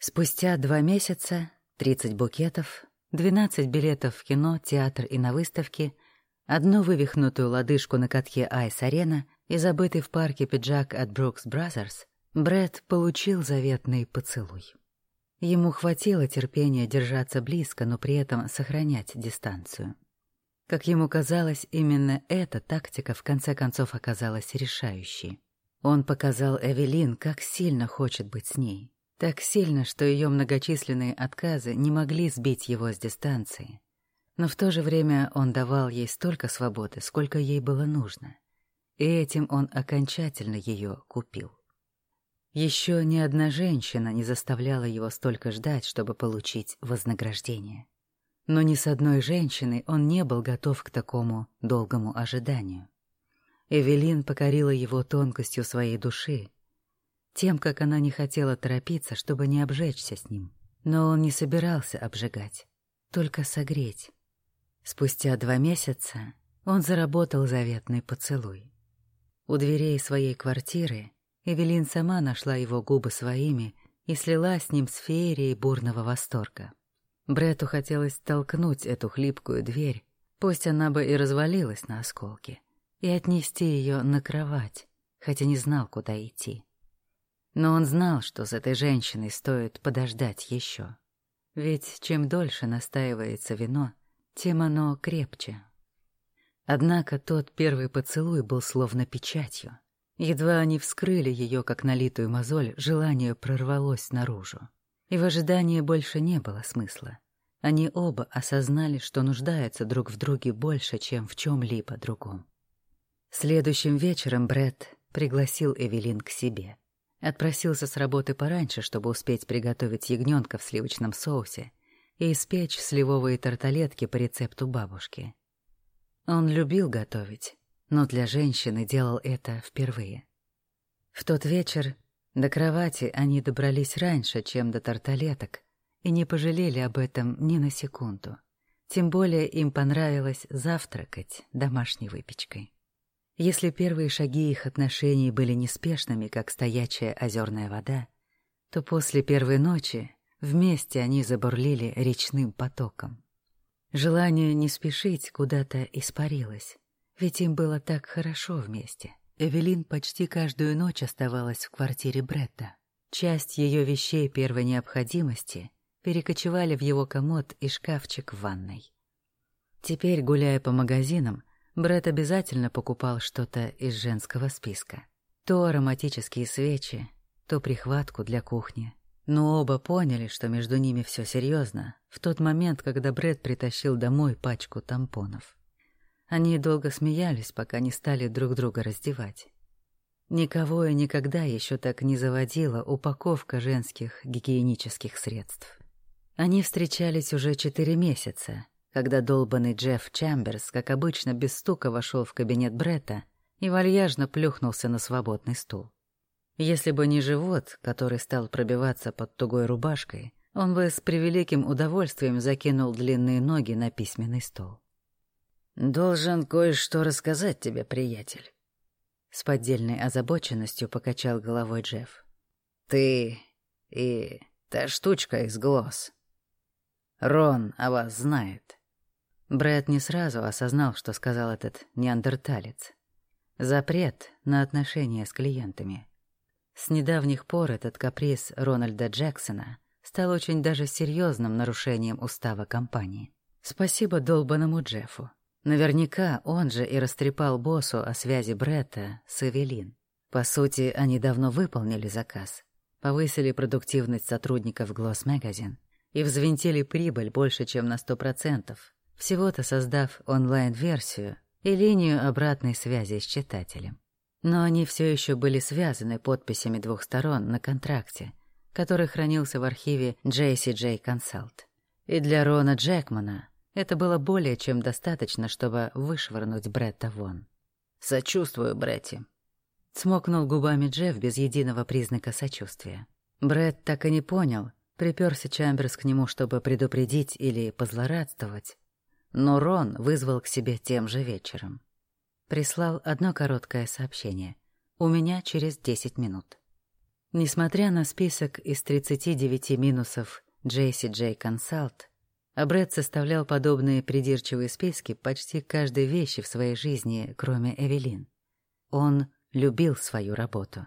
Спустя два месяца, 30 букетов, 12 билетов в кино, театр и на выставке, одну вывихнутую лодыжку на катке Айс-Арена и забытый в парке пиджак от Brooks Brothers, Брэд получил заветный поцелуй. Ему хватило терпения держаться близко, но при этом сохранять дистанцию. Как ему казалось, именно эта тактика в конце концов оказалась решающей. Он показал Эвелин, как сильно хочет быть с ней. Так сильно, что ее многочисленные отказы не могли сбить его с дистанции. Но в то же время он давал ей столько свободы, сколько ей было нужно. И этим он окончательно ее купил. Еще ни одна женщина не заставляла его столько ждать, чтобы получить вознаграждение. Но ни с одной женщиной он не был готов к такому долгому ожиданию. Эвелин покорила его тонкостью своей души, тем, как она не хотела торопиться, чтобы не обжечься с ним. Но он не собирался обжигать, только согреть. Спустя два месяца он заработал заветный поцелуй. У дверей своей квартиры Эвелин сама нашла его губы своими и слила с ним с феерией бурного восторга. Брету хотелось толкнуть эту хлипкую дверь, пусть она бы и развалилась на осколки, и отнести ее на кровать, хотя не знал, куда идти. Но он знал, что с этой женщиной стоит подождать еще. Ведь чем дольше настаивается вино, тем оно крепче. Однако тот первый поцелуй был словно печатью. Едва они вскрыли ее, как налитую мозоль, желание прорвалось наружу. И в ожидании больше не было смысла. Они оба осознали, что нуждаются друг в друге больше, чем в чем-либо другом. Следующим вечером Бред пригласил Эвелин к себе. Отпросился с работы пораньше, чтобы успеть приготовить ягненка в сливочном соусе и испечь сливовые тарталетки по рецепту бабушки. Он любил готовить, но для женщины делал это впервые. В тот вечер до кровати они добрались раньше, чем до тарталеток, и не пожалели об этом ни на секунду. Тем более им понравилось завтракать домашней выпечкой. Если первые шаги их отношений были неспешными, как стоячая озерная вода, то после первой ночи вместе они забурлили речным потоком. Желание не спешить куда-то испарилось, ведь им было так хорошо вместе. Эвелин почти каждую ночь оставалась в квартире Бретта. Часть ее вещей первой необходимости перекочевали в его комод и шкафчик в ванной. Теперь, гуляя по магазинам, Брэд обязательно покупал что-то из женского списка. То ароматические свечи, то прихватку для кухни. Но оба поняли, что между ними все серьезно, в тот момент, когда Брэд притащил домой пачку тампонов. Они долго смеялись, пока не стали друг друга раздевать. Никого и никогда еще так не заводила упаковка женских гигиенических средств. Они встречались уже четыре месяца, когда долбанный Джефф Чамберс, как обычно, без стука вошел в кабинет Бретта и вальяжно плюхнулся на свободный стул. Если бы не живот, который стал пробиваться под тугой рубашкой, он бы с превеликим удовольствием закинул длинные ноги на письменный стол. «Должен кое-что рассказать тебе, приятель», — с поддельной озабоченностью покачал головой Джефф. «Ты и та штучка из глаз. Рон о вас знает. Брэд не сразу осознал, что сказал этот неандерталец. Запрет на отношения с клиентами. С недавних пор этот каприз Рональда Джексона стал очень даже серьезным нарушением устава компании. Спасибо долбанному Джеффу. Наверняка он же и растрепал боссу о связи Бретта с Эвелин. По сути, они давно выполнили заказ, повысили продуктивность сотрудников Gloss Magazine и взвинтили прибыль больше, чем на сто процентов, всего-то создав онлайн-версию и линию обратной связи с читателем. Но они все еще были связаны подписями двух сторон на контракте, который хранился в архиве JCJ Consult. И для Рона Джекмана это было более чем достаточно, чтобы вышвырнуть Бретта вон. «Сочувствую, Бретти», — смокнул губами Джефф без единого признака сочувствия. Бретт так и не понял, приперся Чамберс к нему, чтобы предупредить или позлорадствовать, но Рон вызвал к себе тем же вечером. Прислал одно короткое сообщение. «У меня через десять минут». Несмотря на список из 39 минусов JCJ Consult, а Брэд составлял подобные придирчивые списки почти каждой вещи в своей жизни, кроме Эвелин. Он любил свою работу.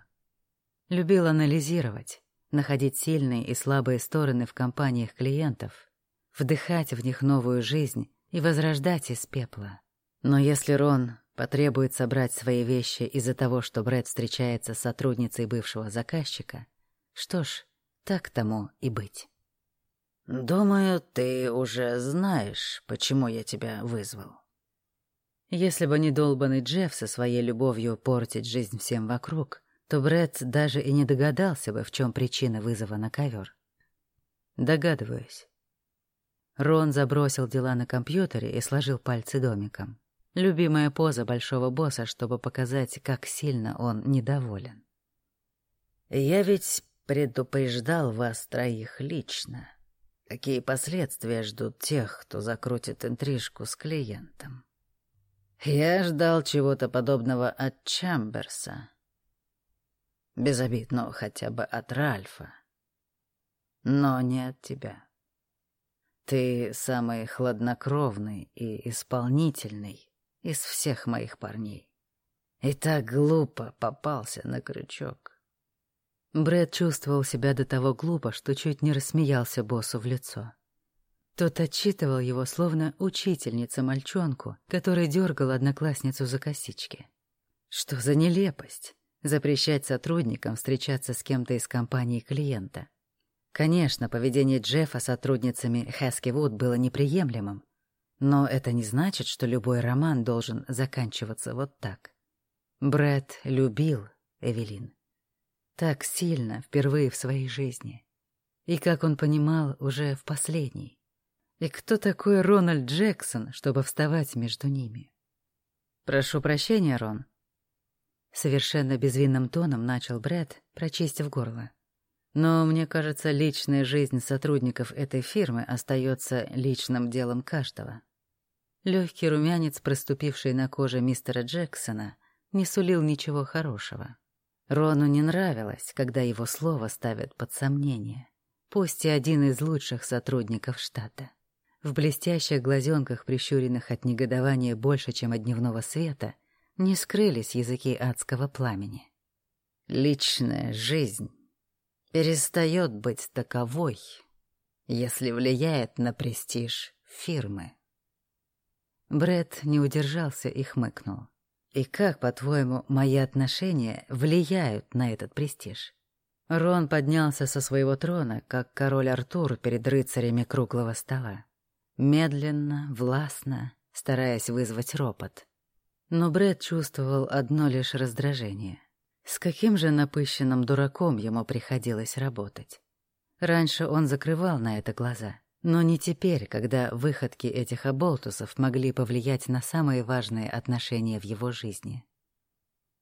Любил анализировать, находить сильные и слабые стороны в компаниях клиентов, вдыхать в них новую жизнь и возрождать из пепла. Но если Рон потребует собрать свои вещи из-за того, что Брэд встречается с сотрудницей бывшего заказчика, что ж, так тому и быть. «Думаю, ты уже знаешь, почему я тебя вызвал». Если бы не долбанный Джефф со своей любовью портить жизнь всем вокруг, то Брэд даже и не догадался бы, в чем причина вызова на ковер. Догадываюсь. Рон забросил дела на компьютере и сложил пальцы домиком. Любимая поза большого босса, чтобы показать, как сильно он недоволен. «Я ведь предупреждал вас троих лично. Какие последствия ждут тех, кто закрутит интрижку с клиентом? Я ждал чего-то подобного от Чамберса. Без обид, но хотя бы от Ральфа. Но не от тебя. Ты самый хладнокровный и исполнительный из всех моих парней. И так глупо попался на крючок. Брэд чувствовал себя до того глупо, что чуть не рассмеялся боссу в лицо. Тот отчитывал его, словно учительница мальчонку, который дергал одноклассницу за косички. Что за нелепость? Запрещать сотрудникам встречаться с кем-то из компании клиента. Конечно, поведение Джеффа сотрудницами Хэски Вуд было неприемлемым, но это не значит, что любой роман должен заканчиваться вот так. Брэд любил Эвелин. Так сильно, впервые в своей жизни. И, как он понимал, уже в последней. И кто такой Рональд Джексон, чтобы вставать между ними? «Прошу прощения, Рон». Совершенно безвинным тоном начал Брэд, прочистив горло. Но, мне кажется, личная жизнь сотрудников этой фирмы остается личным делом каждого. Легкий румянец, проступивший на коже мистера Джексона, не сулил ничего хорошего. Рону не нравилось, когда его слово ставят под сомнение. Пусть и один из лучших сотрудников штата. В блестящих глазенках, прищуренных от негодования больше, чем от дневного света, не скрылись языки адского пламени. Личная жизнь перестает быть таковой, если влияет на престиж фирмы. Бред не удержался и хмыкнул. «И как, по-твоему, мои отношения влияют на этот престиж?» Рон поднялся со своего трона, как король Артур перед рыцарями круглого стола. Медленно, властно, стараясь вызвать ропот. Но Бред чувствовал одно лишь раздражение. С каким же напыщенным дураком ему приходилось работать? Раньше он закрывал на это глаза. Но не теперь, когда выходки этих оболтусов могли повлиять на самые важные отношения в его жизни.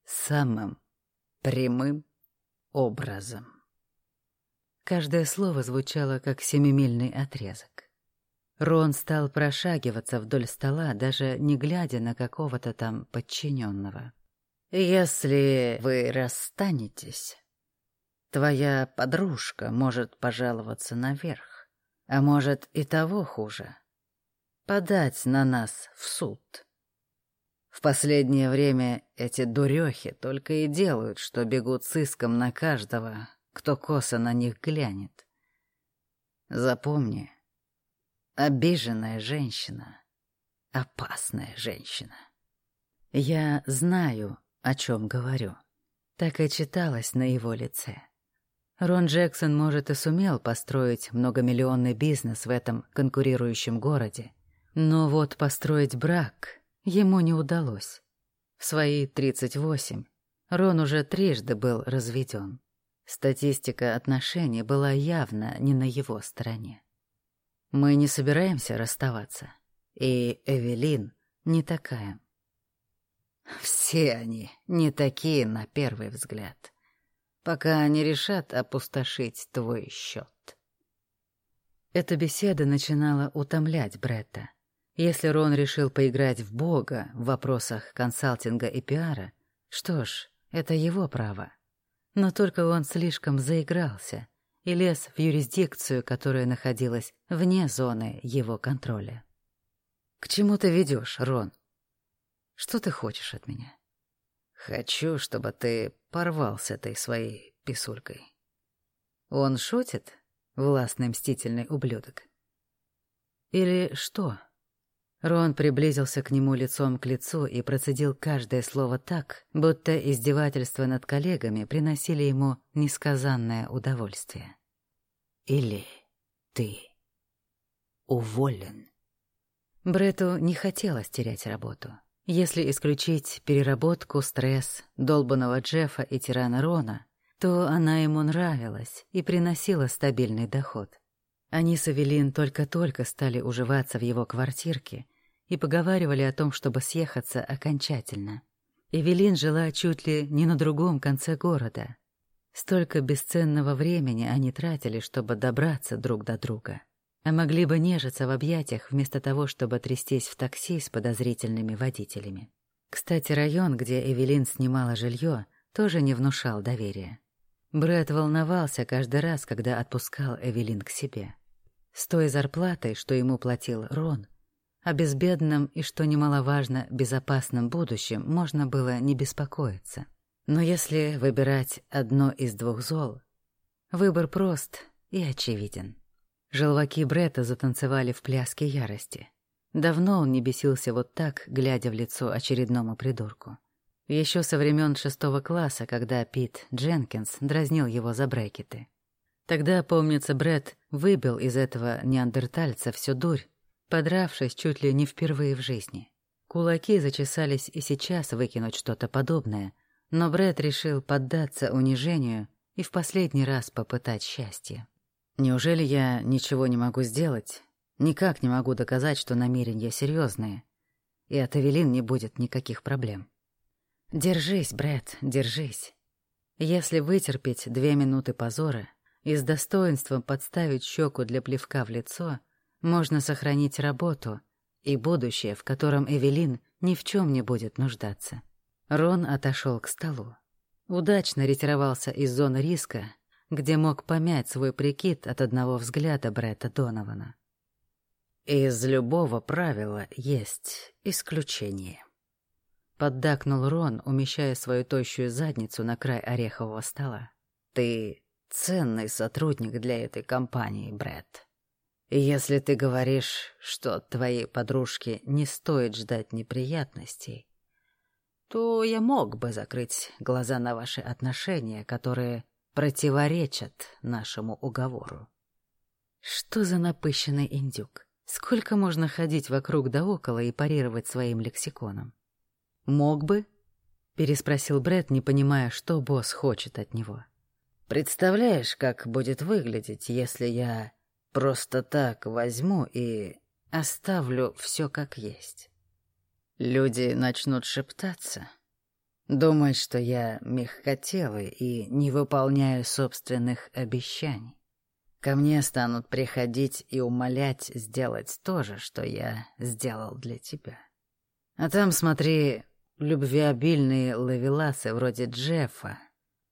Самым прямым образом. Каждое слово звучало как семимильный отрезок. Рон стал прошагиваться вдоль стола, даже не глядя на какого-то там подчиненного. «Если вы расстанетесь, твоя подружка может пожаловаться наверх. А может, и того хуже. Подать на нас в суд. В последнее время эти дурехи только и делают, что бегут с иском на каждого, кто косо на них глянет. Запомни, обиженная женщина — опасная женщина. Я знаю, о чем говорю. Так и читалось на его лице. Рон Джексон, может, и сумел построить многомиллионный бизнес в этом конкурирующем городе. Но вот построить брак ему не удалось. В свои 38 Рон уже трижды был разведен. Статистика отношений была явно не на его стороне. Мы не собираемся расставаться. И Эвелин не такая. Все они не такие на первый взгляд пока не решат опустошить твой счет. Эта беседа начинала утомлять Бретта. Если Рон решил поиграть в бога в вопросах консалтинга и пиара, что ж, это его право. Но только он слишком заигрался и лез в юрисдикцию, которая находилась вне зоны его контроля. «К чему ты ведешь, Рон? Что ты хочешь от меня?» «Хочу, чтобы ты порвал с этой своей писулькой». «Он шутит, властный мстительный ублюдок?» «Или что?» Рон приблизился к нему лицом к лицу и процедил каждое слово так, будто издевательства над коллегами приносили ему несказанное удовольствие. «Или ты уволен». Брету не хотелось терять работу. Если исключить переработку, стресс, долбанного Джеффа и тирана Рона, то она ему нравилась и приносила стабильный доход. Они с Эвелин только-только стали уживаться в его квартирке и поговаривали о том, чтобы съехаться окончательно. Эвелин жила чуть ли не на другом конце города. Столько бесценного времени они тратили, чтобы добраться друг до друга. А могли бы нежиться в объятиях вместо того, чтобы трястись в такси с подозрительными водителями. Кстати, район, где Эвелин снимала жилье, тоже не внушал доверия. Брэд волновался каждый раз, когда отпускал Эвелин к себе. С той зарплатой, что ему платил Рон, о безбедном и, что немаловажно, безопасном будущем можно было не беспокоиться. Но если выбирать одно из двух зол, выбор прост и очевиден. Желваки Бретта затанцевали в пляске ярости. Давно он не бесился вот так, глядя в лицо очередному придурку. Еще со времен шестого класса, когда Пит Дженкинс дразнил его за брекеты. Тогда, помнится, Бред выбил из этого неандертальца всю дурь, подравшись чуть ли не впервые в жизни. Кулаки зачесались и сейчас выкинуть что-то подобное, но Бред решил поддаться унижению и в последний раз попытать счастье. Неужели я ничего не могу сделать? Никак не могу доказать, что намерения серьезные, и от Эвелин не будет никаких проблем. Держись, Бред, держись. Если вытерпеть две минуты позора — и с достоинством подставить щеку для плевка в лицо, можно сохранить работу и будущее, в котором Эвелин ни в чем не будет нуждаться. Рон отошел к столу. Удачно ретировался из зоны риска, где мог помять свой прикид от одного взгляда Бретта Донована. «Из любого правила есть исключение», — поддакнул Рон, умещая свою тощую задницу на край орехового стола. «Ты ценный сотрудник для этой компании, Брэд. Если ты говоришь, что твоей подружки не стоит ждать неприятностей, то я мог бы закрыть глаза на ваши отношения, которые противоречат нашему уговору. Что за напыщенный индюк? Сколько можно ходить вокруг да около и парировать своим лексиконом? Мог бы? Переспросил Бред, не понимая, что босс хочет от него. Представляешь, как будет выглядеть, если я просто так возьму и оставлю все как есть? Люди начнут шептаться, думать, что я мягкотелый и не выполняю собственных обещаний. Ко мне станут приходить и умолять сделать то же, что я сделал для тебя. А там, смотри, любвеобильные лавеласы вроде Джеффа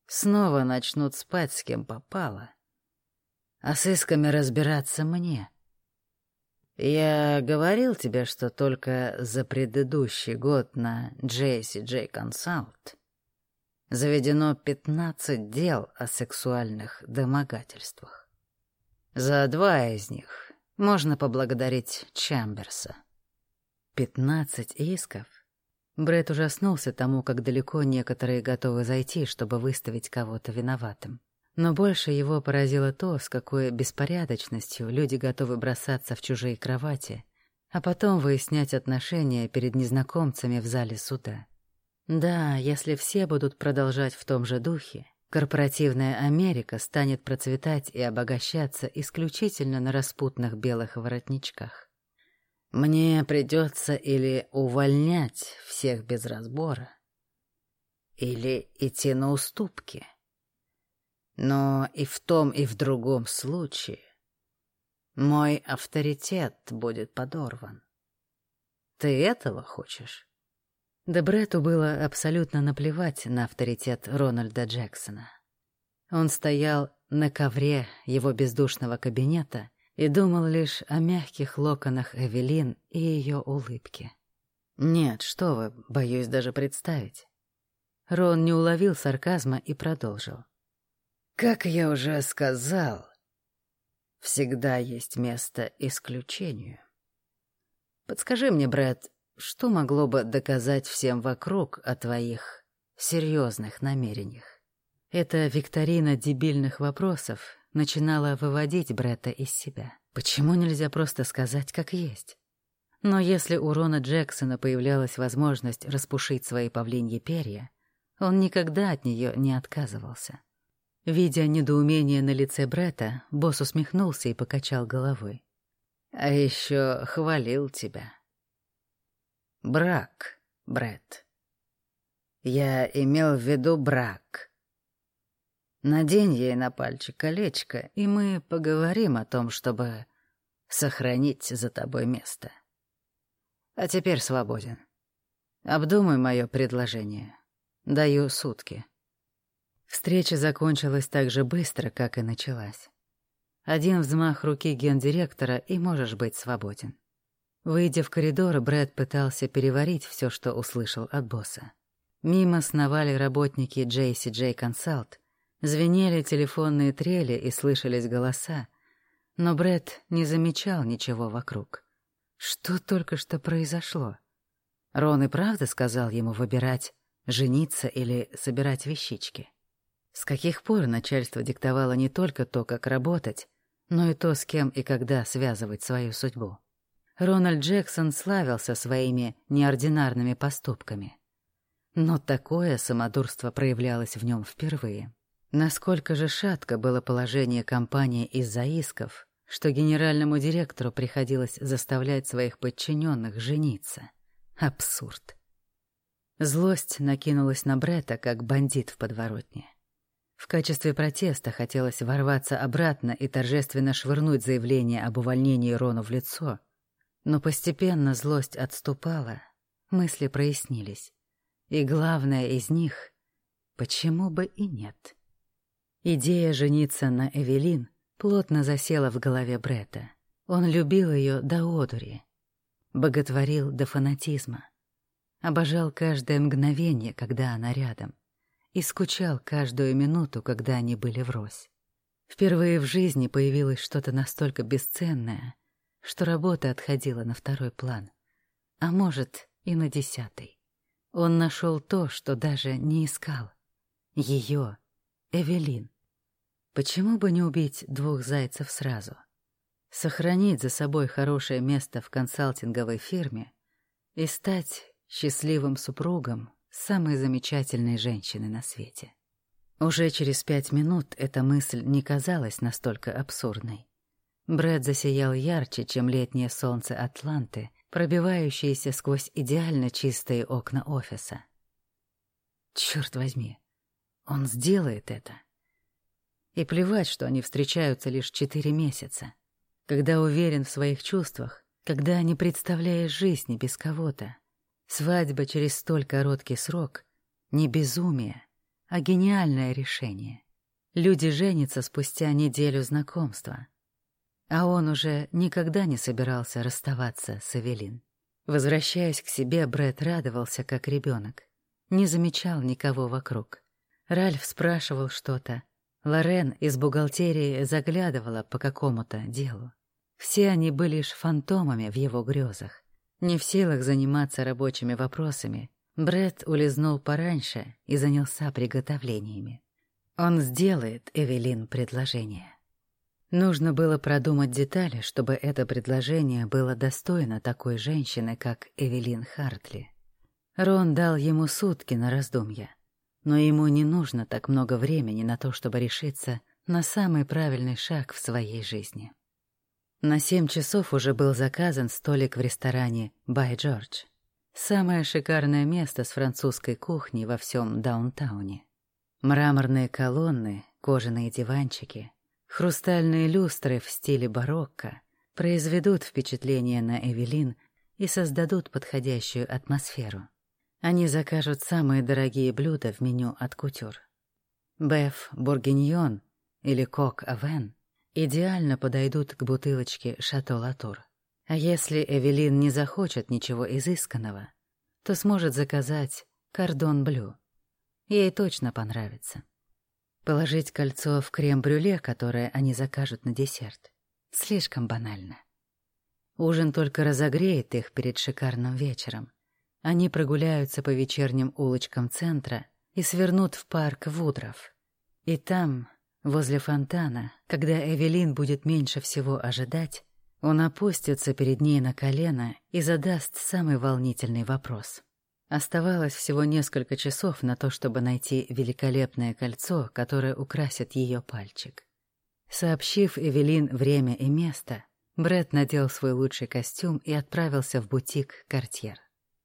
Снова начнут спать с кем попало. А с исками разбираться мне. Я говорил тебе, что только за предыдущий год на JCJ Consult заведено 15 дел о сексуальных домогательствах. За два из них можно поблагодарить Чамберса. Пятнадцать исков? Бред ужаснулся тому, как далеко некоторые готовы зайти, чтобы выставить кого-то виноватым. Но больше его поразило то, с какой беспорядочностью люди готовы бросаться в чужие кровати, а потом выяснять отношения перед незнакомцами в зале суда. Да, если все будут продолжать в том же духе, корпоративная Америка станет процветать и обогащаться исключительно на распутных белых воротничках. Мне придется или увольнять всех без разбора, или идти на уступки. Но и в том, и в другом случае мой авторитет будет подорван. Ты этого хочешь? Да Бретту было абсолютно наплевать на авторитет Рональда Джексона. Он стоял на ковре его бездушного кабинета и думал лишь о мягких локонах Эвелин и ее улыбке. «Нет, что вы, боюсь даже представить». Рон не уловил сарказма и продолжил. «Как я уже сказал, всегда есть место исключению. Подскажи мне, Брэд, что могло бы доказать всем вокруг о твоих серьезных намерениях?» Эта викторина дебильных вопросов начинала выводить Бретта из себя. Почему нельзя просто сказать, как есть? Но если у Рона Джексона появлялась возможность распушить свои павлиньи перья, он никогда от нее не отказывался. Видя недоумение на лице Бретта, босс усмехнулся и покачал головой. «А еще хвалил тебя. Брак, Брет. Я имел в виду брак. Надень ей на пальчик колечко, и мы поговорим о том, чтобы сохранить за тобой место. А теперь свободен. Обдумай мое предложение. Даю сутки. Встреча закончилась так же быстро, как и началась. Один взмах руки гендиректора, и можешь быть свободен. Выйдя в коридор, Брэд пытался переварить все, что услышал от босса. Мимо сновали работники JCJ Consult, звенели телефонные трели и слышались голоса, но Брэд не замечал ничего вокруг. Что только что произошло? Рон и правда сказал ему выбирать, жениться или собирать вещички. С каких пор начальство диктовало не только то, как работать, но и то, с кем и когда связывать свою судьбу. Рональд Джексон славился своими неординарными поступками. Но такое самодурство проявлялось в нем впервые. Насколько же шатко было положение компании из-за исков, что генеральному директору приходилось заставлять своих подчиненных жениться. Абсурд. Злость накинулась на Бретта, как бандит в подворотне. В качестве протеста хотелось ворваться обратно и торжественно швырнуть заявление об увольнении Рону в лицо, но постепенно злость отступала, мысли прояснились. И главное из них — почему бы и нет? Идея жениться на Эвелин плотно засела в голове Бретта. Он любил ее до одури, боготворил до фанатизма, обожал каждое мгновение, когда она рядом, и скучал каждую минуту, когда они были врозь. Впервые в жизни появилось что-то настолько бесценное — что работа отходила на второй план, а может и на десятый. Он нашел то, что даже не искал. Ее, Эвелин. Почему бы не убить двух зайцев сразу? Сохранить за собой хорошее место в консалтинговой фирме и стать счастливым супругом самой замечательной женщины на свете. Уже через пять минут эта мысль не казалась настолько абсурдной. Брэд засиял ярче, чем летнее солнце Атланты, пробивающееся сквозь идеально чистые окна офиса. Черт возьми, он сделает это. И плевать, что они встречаются лишь четыре месяца. Когда уверен в своих чувствах, когда не представляешь жизни без кого-то. Свадьба через столь короткий срок — не безумие, а гениальное решение. Люди женятся спустя неделю знакомства — а он уже никогда не собирался расставаться с Эвелин. Возвращаясь к себе, Брэд радовался, как ребенок. Не замечал никого вокруг. Ральф спрашивал что-то. Лорен из бухгалтерии заглядывала по какому-то делу. Все они были лишь фантомами в его грезах. Не в силах заниматься рабочими вопросами, Брэд улизнул пораньше и занялся приготовлениями. Он сделает Эвелин предложение. Нужно было продумать детали, чтобы это предложение было достойно такой женщины, как Эвелин Хартли. Рон дал ему сутки на раздумья, но ему не нужно так много времени на то, чтобы решиться на самый правильный шаг в своей жизни. На семь часов уже был заказан столик в ресторане «Бай Джордж». Самое шикарное место с французской кухней во всем даунтауне. Мраморные колонны, кожаные диванчики — Хрустальные люстры в стиле барокко произведут впечатление на Эвелин и создадут подходящую атмосферу. Они закажут самые дорогие блюда в меню от кутюр. Беф Бургиньон или Кок Авен идеально подойдут к бутылочке Шато Латур. А если Эвелин не захочет ничего изысканного, то сможет заказать Кордон Блю. Ей точно понравится. Положить кольцо в крем-брюле, которое они закажут на десерт. Слишком банально. Ужин только разогреет их перед шикарным вечером. Они прогуляются по вечерним улочкам центра и свернут в парк Вудров. И там, возле фонтана, когда Эвелин будет меньше всего ожидать, он опустится перед ней на колено и задаст самый волнительный вопрос. Оставалось всего несколько часов на то, чтобы найти великолепное кольцо, которое украсит ее пальчик. Сообщив Эвелин время и место, Бред надел свой лучший костюм и отправился в бутик «Картьер».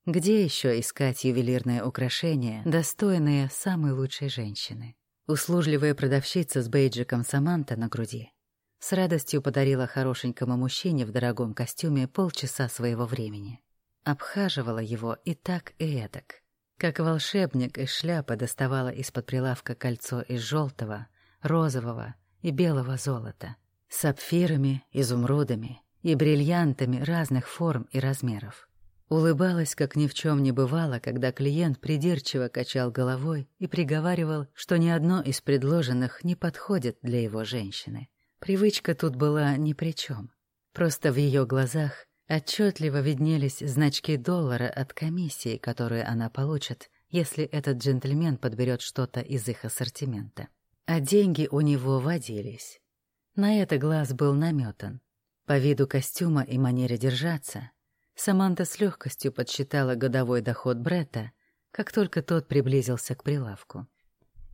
Где еще искать ювелирные украшения, достойные самой лучшей женщины? Услужливая продавщица с бейджиком Саманта на груди с радостью подарила хорошенькому мужчине в дорогом костюме полчаса своего времени. Обхаживала его и так, и эдак. Как волшебник из шляпы доставала из-под прилавка кольцо из желтого, розового и белого золота, сапфирами, изумрудами и бриллиантами разных форм и размеров. Улыбалась, как ни в чем не бывало, когда клиент придирчиво качал головой и приговаривал, что ни одно из предложенных не подходит для его женщины. Привычка тут была ни при чем. Просто в ее глазах отчетливо виднелись значки доллара от комиссии, которую она получит, если этот джентльмен подберет что-то из их ассортимента. А деньги у него водились. На это глаз был наметан. По виду костюма и манере держаться, Саманта с легкостью подсчитала годовой доход Бретта, как только тот приблизился к прилавку.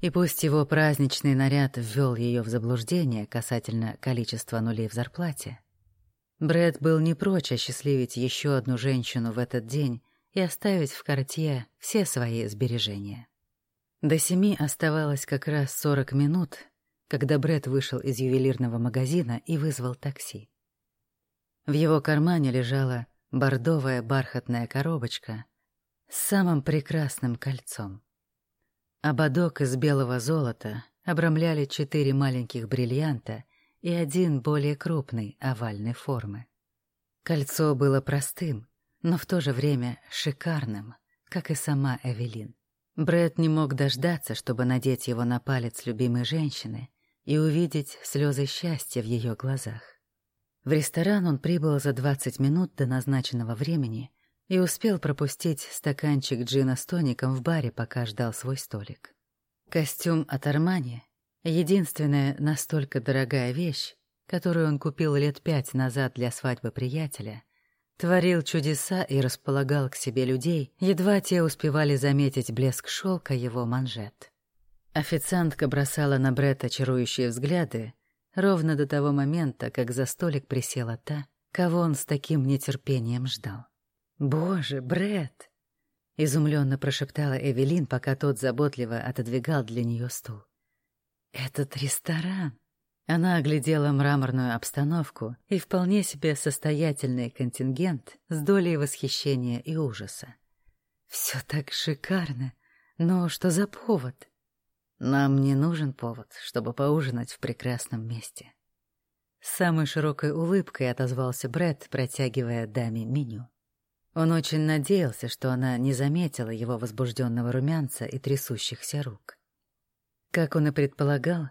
И пусть его праздничный наряд ввел ее в заблуждение касательно количества нулей в зарплате, Брэд был не прочь осчастливить еще одну женщину в этот день и оставить в картье все свои сбережения. До семи оставалось как раз сорок минут, когда Брэд вышел из ювелирного магазина и вызвал такси. В его кармане лежала бордовая бархатная коробочка с самым прекрасным кольцом. Ободок из белого золота обрамляли четыре маленьких бриллианта и один более крупный овальной формы. Кольцо было простым, но в то же время шикарным, как и сама Эвелин. Брэд не мог дождаться, чтобы надеть его на палец любимой женщины и увидеть слезы счастья в ее глазах. В ресторан он прибыл за 20 минут до назначенного времени и успел пропустить стаканчик джина с тоником в баре, пока ждал свой столик. Костюм от Армани — единственная настолько дорогая вещь, которую он купил лет пять назад для свадьбы приятеля, творил чудеса и располагал к себе людей, едва те успевали заметить блеск шелка его манжет. Официантка бросала на Бретта чарующие взгляды ровно до того момента, как за столик присела та, кого он с таким нетерпением ждал. «Боже, Бред! изумленно прошептала Эвелин, пока тот заботливо отодвигал для нее стул. «Этот ресторан!» Она оглядела мраморную обстановку и вполне себе состоятельный контингент с долей восхищения и ужаса. «Все так шикарно, но что за повод?» «Нам не нужен повод, чтобы поужинать в прекрасном месте». С самой широкой улыбкой отозвался Бред, протягивая даме меню. Он очень надеялся, что она не заметила его возбужденного румянца и трясущихся рук. Как он и предполагал,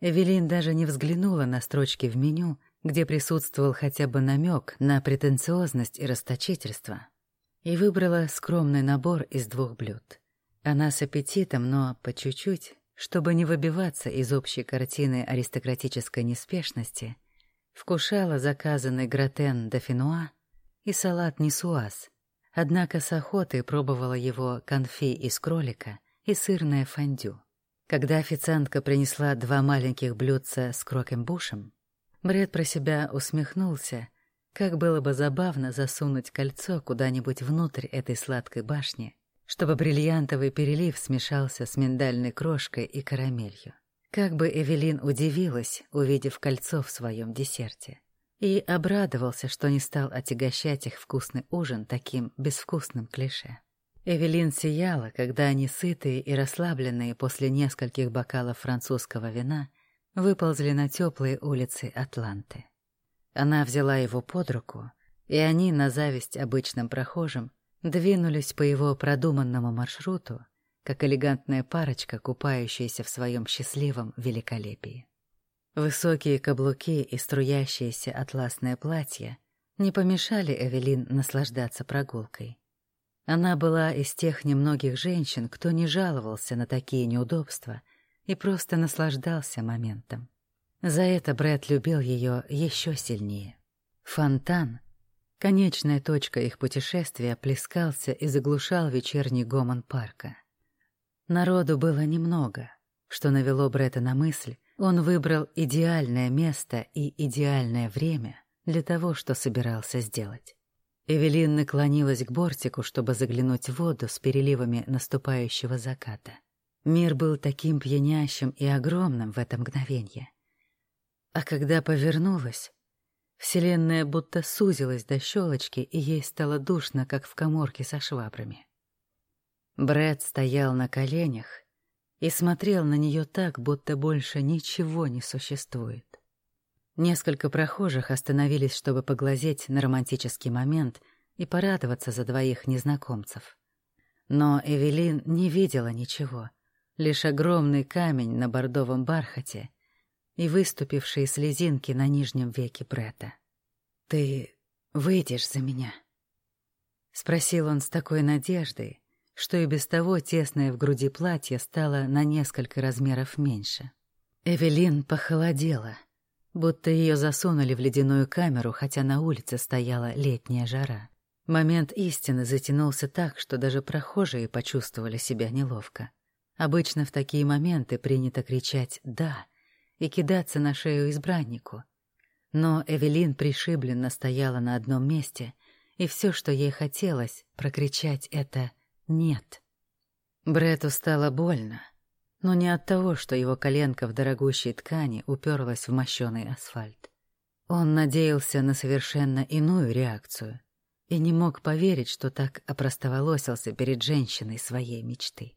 Эвелин даже не взглянула на строчки в меню, где присутствовал хотя бы намек на претенциозность и расточительство, и выбрала скромный набор из двух блюд. Она с аппетитом, но по чуть-чуть, чтобы не выбиваться из общей картины аристократической неспешности, вкушала заказанный гратен дофинуа и салат нисуаз, однако с охотой пробовала его конфи из кролика и сырное фондю. Когда официантка принесла два маленьких блюдца с крокембушем, Бред про себя усмехнулся, как было бы забавно засунуть кольцо куда-нибудь внутрь этой сладкой башни, чтобы бриллиантовый перелив смешался с миндальной крошкой и карамелью. Как бы Эвелин удивилась, увидев кольцо в своем десерте и обрадовался, что не стал отягощать их вкусный ужин таким безвкусным клише. Эвелин сияла, когда они сытые и расслабленные после нескольких бокалов французского вина выползли на теплые улицы Атланты. Она взяла его под руку, и они, на зависть обычным прохожим, двинулись по его продуманному маршруту, как элегантная парочка, купающаяся в своем счастливом великолепии. Высокие каблуки и струящееся атласное платье не помешали Эвелин наслаждаться прогулкой. Она была из тех немногих женщин, кто не жаловался на такие неудобства и просто наслаждался моментом. За это Брэд любил ее еще сильнее. Фонтан, конечная точка их путешествия, плескался и заглушал вечерний гомон парка. Народу было немного, что навело Бретта на мысль, он выбрал идеальное место и идеальное время для того, что собирался сделать. Эвелин наклонилась к бортику, чтобы заглянуть в воду с переливами наступающего заката. Мир был таким пьянящим и огромным в это мгновенье. А когда повернулась, вселенная будто сузилась до щелочки, и ей стало душно, как в коморке со швабрами. Брэд стоял на коленях и смотрел на нее так, будто больше ничего не существует. Несколько прохожих остановились, чтобы поглазеть на романтический момент и порадоваться за двоих незнакомцев. Но Эвелин не видела ничего, лишь огромный камень на бордовом бархате и выступившие слезинки на нижнем веке Бретта. «Ты выйдешь за меня?» — спросил он с такой надеждой, что и без того тесное в груди платье стало на несколько размеров меньше. Эвелин похолодела, будто ее засунули в ледяную камеру, хотя на улице стояла летняя жара. Момент истины затянулся так, что даже прохожие почувствовали себя неловко. Обычно в такие моменты принято кричать «да» и кидаться на шею избраннику. Но Эвелин пришибленно стояла на одном месте, и все, что ей хотелось, прокричать это нет. Брету стало больно, но не от того, что его коленка в дорогущей ткани уперлась в мощеный асфальт. Он надеялся на совершенно иную реакцию и не мог поверить, что так опростоволосился перед женщиной своей мечты.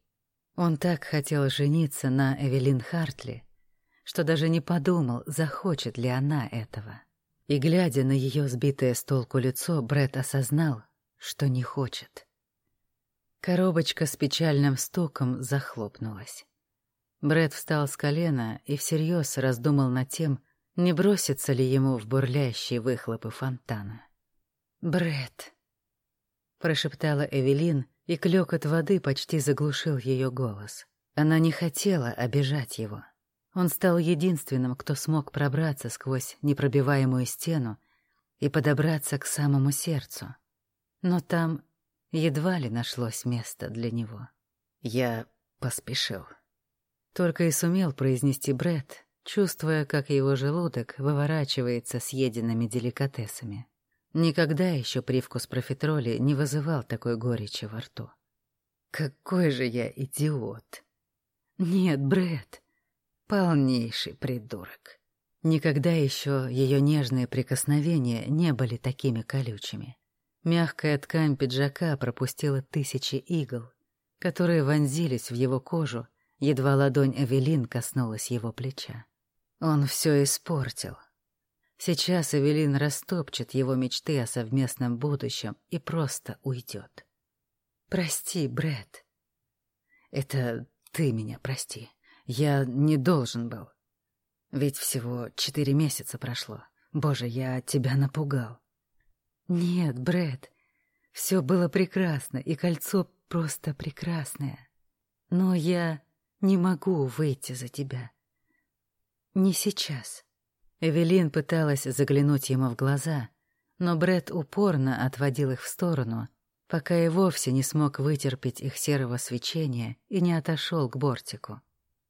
Он так хотел жениться на Эвелин Хартли, что даже не подумал, захочет ли она этого. И, глядя на ее сбитое с толку лицо, Бред осознал, что не хочет. Коробочка с печальным стуком захлопнулась. Бред встал с колена и всерьез раздумал над тем, не бросится ли ему в бурлящие выхлопы фонтана. Бред, прошептала Эвелин, и клёкот воды почти заглушил ее голос. Она не хотела обижать его. Он стал единственным, кто смог пробраться сквозь непробиваемую стену и подобраться к самому сердцу. Но там едва ли нашлось место для него. Я поспешил. Только и сумел произнести Бред, чувствуя, как его желудок выворачивается съеденными деликатесами. Никогда еще привкус профитроли не вызывал такой горечи во рту. Какой же я идиот! Нет, Бред, полнейший придурок. Никогда еще ее нежные прикосновения не были такими колючими. Мягкая ткань пиджака пропустила тысячи игл, которые вонзились в его кожу, едва ладонь Эвелин коснулась его плеча. Он все испортил. Сейчас Эвелин растопчет его мечты о совместном будущем и просто уйдет. «Прости, Брэд. Это ты меня прости. Я не должен был. Ведь всего четыре месяца прошло. Боже, я тебя напугал. Нет, Брэд, все было прекрасно, и кольцо просто прекрасное. Но я не могу выйти за тебя. Не сейчас. Эвелин пыталась заглянуть ему в глаза, но Брэд упорно отводил их в сторону, пока и вовсе не смог вытерпеть их серого свечения и не отошел к бортику.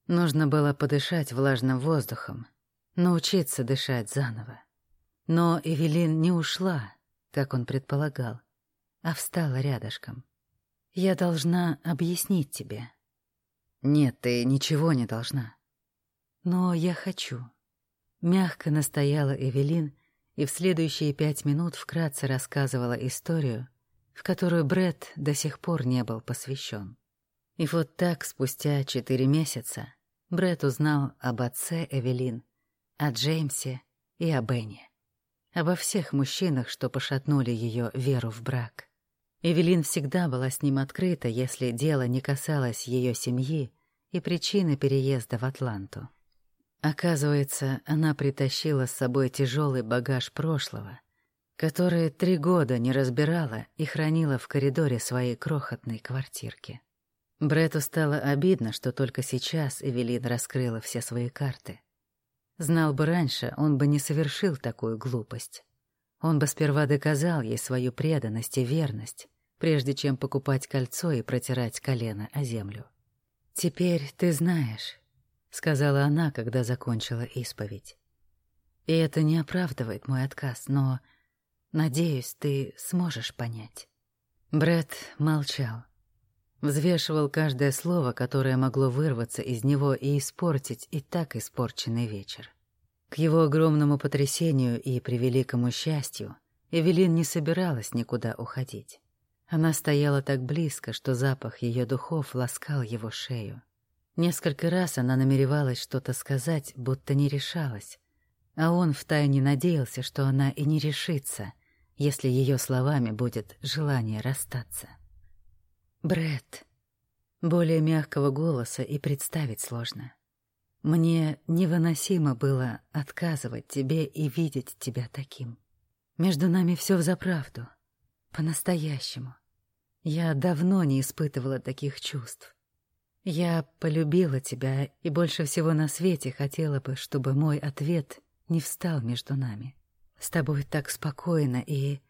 Нужно было подышать влажным воздухом, научиться дышать заново. Но Эвелин не ушла, как он предполагал, а встала рядышком. «Я должна объяснить тебе». «Нет, ты ничего не должна». «Но я хочу». Мягко настояла Эвелин и в следующие пять минут вкратце рассказывала историю, в которую Бред до сих пор не был посвящен. И вот так, спустя четыре месяца, Бред узнал об отце Эвелин, о Джеймсе и о Бенни. Обо всех мужчинах, что пошатнули ее веру в брак. Эвелин всегда была с ним открыта, если дело не касалось ее семьи и причины переезда в Атланту. Оказывается, она притащила с собой тяжелый багаж прошлого, который три года не разбирала и хранила в коридоре своей крохотной квартирки. Брету стало обидно, что только сейчас Эвелин раскрыла все свои карты. Знал бы раньше, он бы не совершил такую глупость. Он бы сперва доказал ей свою преданность и верность, прежде чем покупать кольцо и протирать колено о землю. «Теперь ты знаешь, сказала она, когда закончила исповедь. И это не оправдывает мой отказ, но, надеюсь, ты сможешь понять. Бред молчал. Взвешивал каждое слово, которое могло вырваться из него и испортить и так испорченный вечер. К его огромному потрясению и превеликому счастью Эвелин не собиралась никуда уходить. Она стояла так близко, что запах ее духов ласкал его шею. Несколько раз она намеревалась что-то сказать, будто не решалась, а он втайне надеялся, что она и не решится, если ее словами будет желание расстаться. Бред. Более мягкого голоса и представить сложно. Мне невыносимо было отказывать тебе и видеть тебя таким. Между нами все взаправду, по-настоящему. Я давно не испытывала таких чувств. Я полюбила тебя и больше всего на свете хотела бы, чтобы мой ответ не встал между нами. С тобой так спокойно и...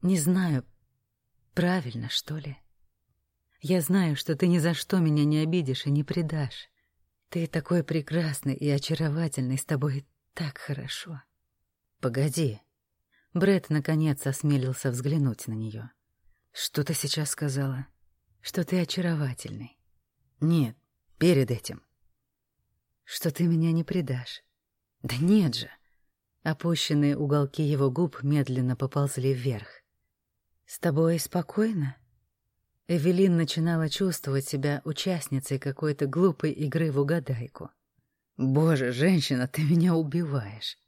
Не знаю, правильно, что ли. Я знаю, что ты ни за что меня не обидишь и не предашь. Ты такой прекрасный и очаровательный, с тобой так хорошо. Погоди. Бред наконец осмелился взглянуть на нее. Что ты сейчас сказала? Что ты очаровательный. Нет, перед этим. Что ты меня не предашь. Да нет же. Опущенные уголки его губ медленно поползли вверх. С тобой спокойно? Эвелин начинала чувствовать себя участницей какой-то глупой игры в угадайку. Боже, женщина, ты меня убиваешь.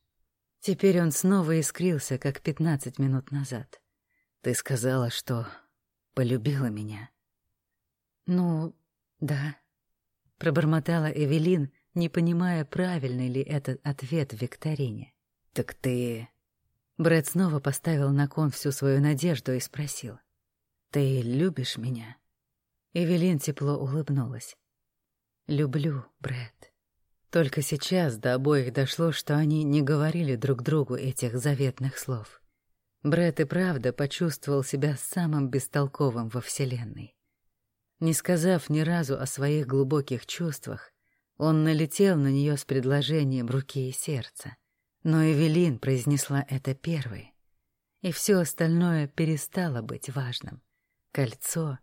Теперь он снова искрился, как пятнадцать минут назад. Ты сказала, что полюбила меня. Ну, «Да», — пробормотала Эвелин, не понимая, правильный ли этот ответ викторине. «Так ты...» Брэд снова поставил на кон всю свою надежду и спросил. «Ты любишь меня?» Эвелин тепло улыбнулась. «Люблю, Брэд». Только сейчас до обоих дошло, что они не говорили друг другу этих заветных слов. Брэд и правда почувствовал себя самым бестолковым во Вселенной. Не сказав ни разу о своих глубоких чувствах, он налетел на нее с предложением руки и сердца. Но Эвелин произнесла это первой, и все остальное перестало быть важным. Кольцо,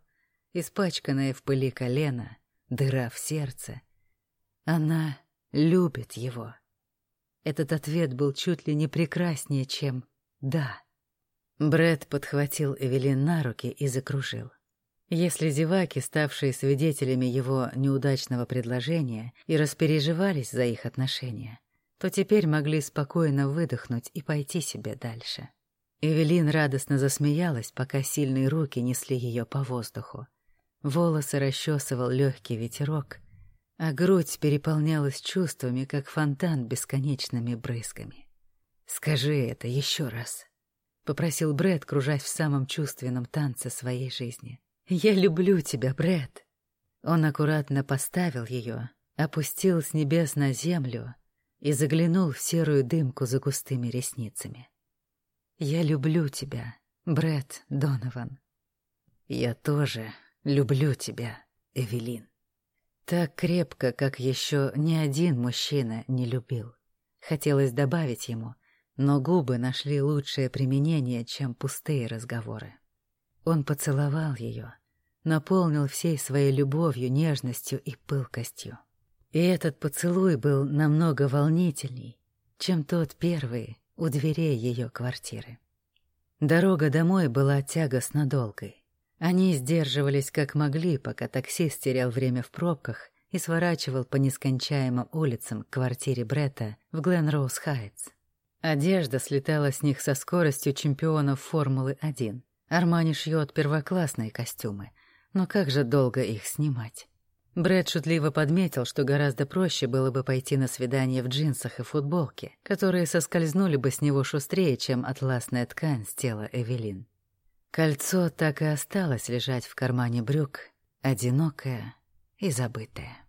испачканное в пыли колено, дыра в сердце. Она любит его. Этот ответ был чуть ли не прекраснее, чем «да». Бред подхватил Эвелин на руки и закружил. Если зеваки, ставшие свидетелями его неудачного предложения, и распереживались за их отношения, то теперь могли спокойно выдохнуть и пойти себе дальше. Эвелин радостно засмеялась, пока сильные руки несли ее по воздуху. Волосы расчесывал легкий ветерок, а грудь переполнялась чувствами, как фонтан бесконечными брызгами. «Скажи это еще раз», — попросил Брэд, кружась в самом чувственном танце своей жизни. «Я люблю тебя, Брэд!» Он аккуратно поставил ее, опустил с небес на землю и заглянул в серую дымку за густыми ресницами. «Я люблю тебя, Брэд Донован!» «Я тоже люблю тебя, Эвелин!» Так крепко, как еще ни один мужчина не любил. Хотелось добавить ему, но губы нашли лучшее применение, чем пустые разговоры. Он поцеловал ее, наполнил всей своей любовью, нежностью и пылкостью. И этот поцелуй был намного волнительней, чем тот первый у дверей ее квартиры. Дорога домой была тягостно долгой. Они сдерживались как могли, пока таксист терял время в пробках и сворачивал по нескончаемым улицам к квартире Бретта в Гленроуз-Хайтс. Одежда слетала с них со скоростью чемпионов Формулы-1. Армани шьет первоклассные костюмы, но как же долго их снимать? Брэд шутливо подметил, что гораздо проще было бы пойти на свидание в джинсах и футболке, которые соскользнули бы с него шустрее, чем атласная ткань с тела Эвелин. Кольцо так и осталось лежать в кармане брюк, одинокое и забытое.